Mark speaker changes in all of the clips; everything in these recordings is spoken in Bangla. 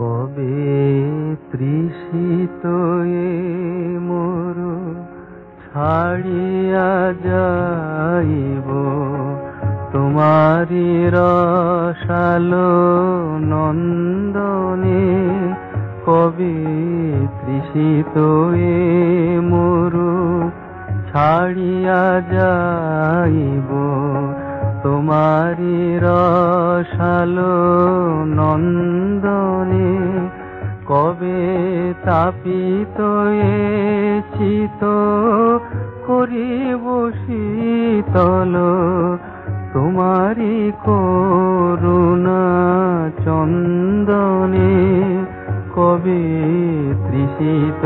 Speaker 1: কবে তৃষিত মোর ছাড়িয়া যাইব? তোমারি রসালো নন্দনে কবে তৃষিত মোর ছাড়িয়া যাইব? তোমারি রসালো নন্দনে কবে তাপিত চিত করিব শীতল তোমারি করুণা চন্দনে। কবে তৃষিত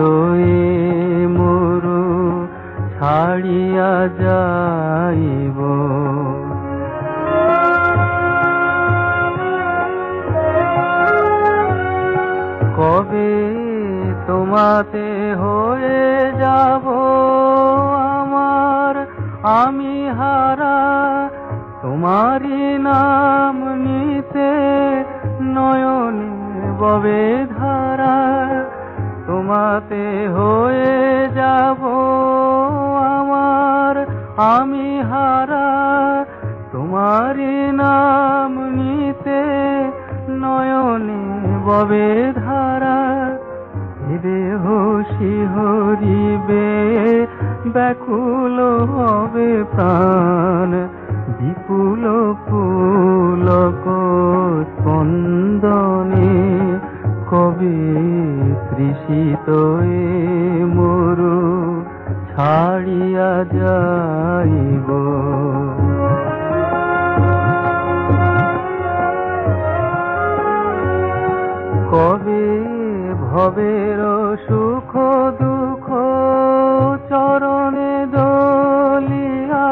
Speaker 1: মোর ছাড়িয়া যাইব তোমাতে হয়ে যাব আমার আমি হারা। তোমারি নাম নিতে নয়নে ববে ধারা। তোমাতে হয়ে যাব আমার আমি হারা। তোমারি নাম নিতে নয়নে ববে ধারা। দেহ শিহরিবে ব্যাকুল হবে প্রাণ। বিপুল পুলক স্পন্দনে কবে তৃষিত মরু ছাড়িয়া যাইব। ভবের সুখ, দুঃখ, চরণে দলিয়া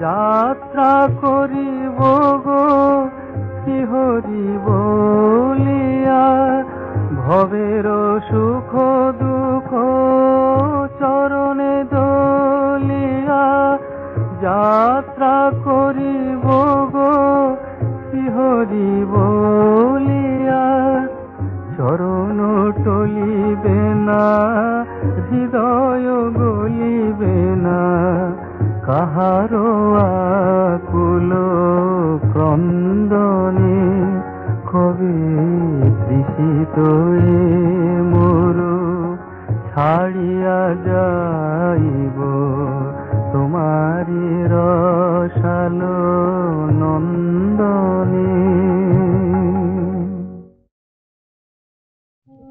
Speaker 1: যাত্রা করিব গো শিহরি বলিয়া। ভবের সুখ, দুঃখ, চরণে দলিয়া যাত্রা করিব গো শিহরি বলিয়া টলিবে না, হৃদয় গলিবে না কাহার কুল ক্রন্দনে, কবি দৃষিত মোর, ছাড়িয়া যাইব তোমারি রসালো নন্দনে।